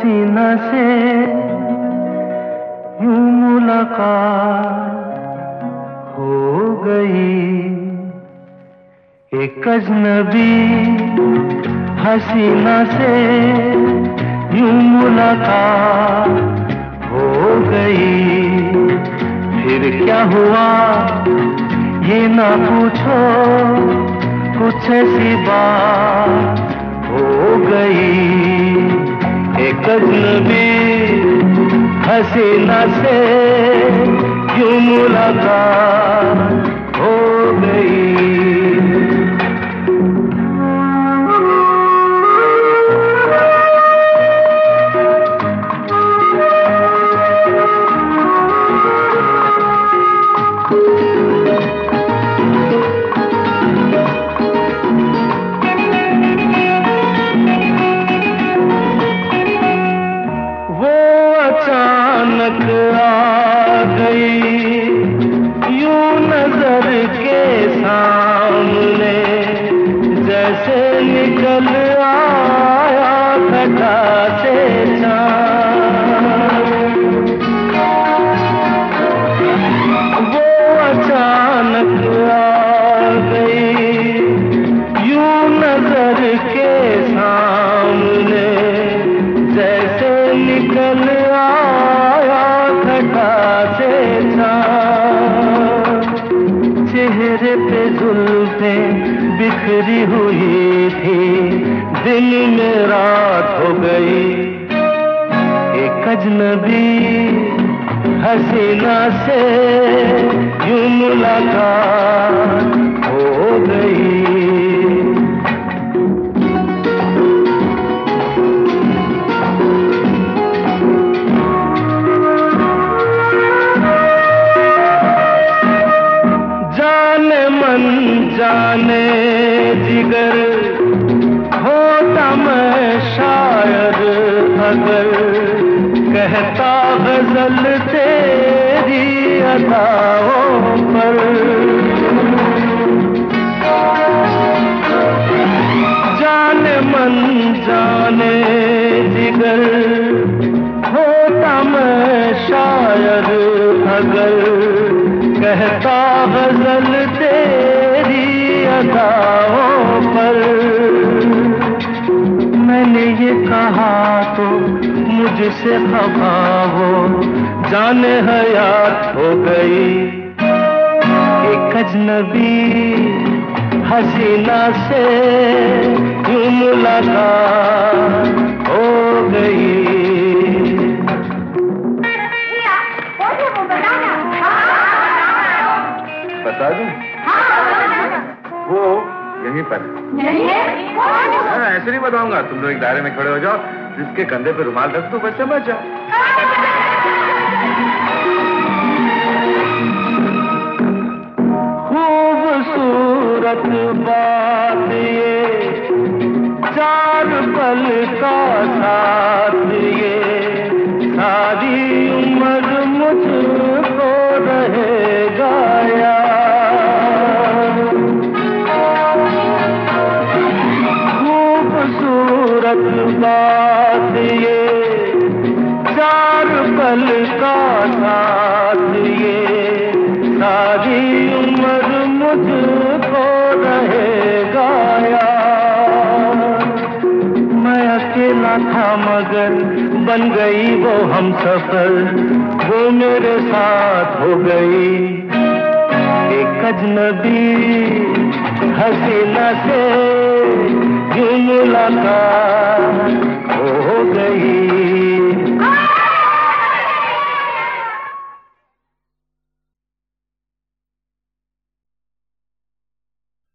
हसीना से यूँ मुलाकात हो गई। एक अजनबी हसीना से यूँ मुलाकात हो गई। फिर क्या हुआ? ये ना पूछो, कुछ ऐसी बात हसीना से क्यों मुलाकात? अचानक आ गई, यूँ नज़र के सामने जैसे निकल आया घटा से वो अचानक आ गई, यूँ नज़र के सामने बिखरी हुई थी, दिन में रात हो गई। एक अजनबी हसीना से यूँ मुलाकात हो गई। जाने जिगर होता मैं शायर अगर कहता गज़ल तेरी अदाओं पर। जाने मन जाने जिगर होता मैं शायर अगर कहता गज़ल तेरी अदाओं पर। मैंने ये कहा तो मुझसे खफा हो। जाने हयात हो गई एक अजनबी हसीना से यूँ मुलाकात हो गई। बता दूँ? वो यहीं पर। हाँ, ऐसे नहीं बताऊँगा। तुम लोग एक दायरे में खड़े हो जाओ जिसके कंधे पे रुमाल रख दो बस समझ जाओ खूबसूरत बात ये चार पल का साथ बात चार पल का साथ ये सारी उम्र मुझको यार। मैं अकेला था मगर बन गई वो हम सफ़र, वो मेरे साथ हो गई। एक अजनबी हसीना से ये मुलाकात हो गई।